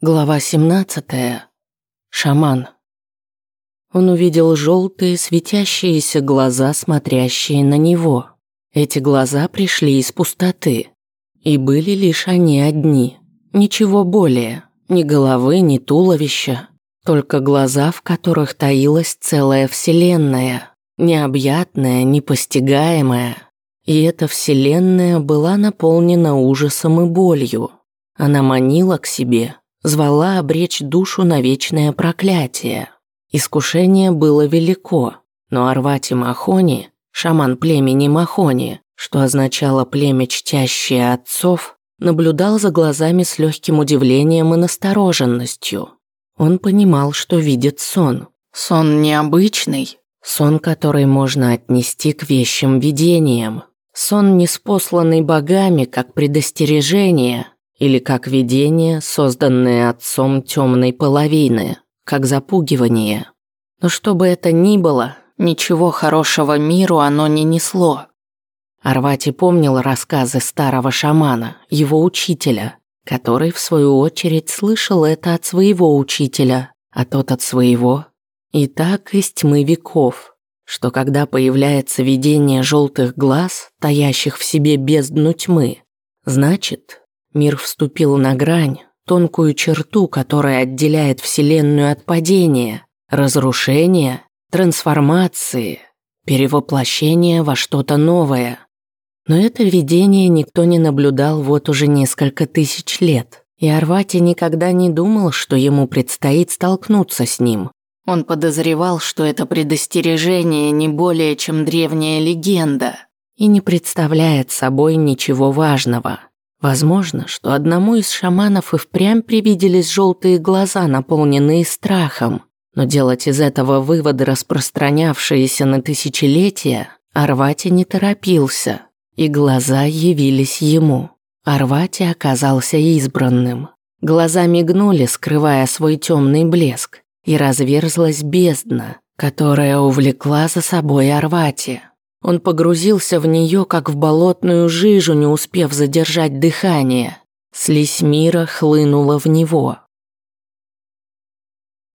Глава 17. Шаман. Он увидел желтые светящиеся глаза, смотрящие на него. Эти глаза пришли из пустоты. И были лишь они одни. Ничего более. Ни головы, ни туловища. Только глаза, в которых таилась целая вселенная. Необъятная, непостигаемая. И эта вселенная была наполнена ужасом и болью. Она манила к себе, звала обречь душу на вечное проклятие. Искушение было велико, но Арвати Махони, шаман племени Махони, что означало племя чтящее отцов, наблюдал за глазами с легким удивлением и настороженностью. Он понимал, что видит сон. Сон необычный, сон, который можно отнести к вещим видениям. Сон, неспосланный богами, как предостережение – или как видение, созданное отцом темной половины, как запугивание. Но что бы это ни было, ничего хорошего миру оно не несло. Арвати помнил рассказы старого шамана, его учителя, который, в свою очередь, слышал это от своего учителя, а тот от своего. И так из тьмы веков, что когда появляется видение желтых глаз, таящих в себе бездну тьмы, значит, Мир вступил на грань, тонкую черту, которая отделяет Вселенную от падения, разрушения, трансформации, перевоплощения во что-то новое. Но это видение никто не наблюдал вот уже несколько тысяч лет, и Арвати никогда не думал, что ему предстоит столкнуться с ним. Он подозревал, что это предостережение не более чем древняя легенда и не представляет собой ничего важного. Возможно, что одному из шаманов и впрямь привиделись желтые глаза, наполненные страхом, но делать из этого выводы, распространявшиеся на тысячелетия, Арвати не торопился, и глаза явились ему. Арвати оказался избранным. Глаза мигнули, скрывая свой темный блеск, и разверзлась бездна, которая увлекла за собой Арвати. Он погрузился в нее, как в болотную жижу, не успев задержать дыхание. Слизь мира хлынула в него.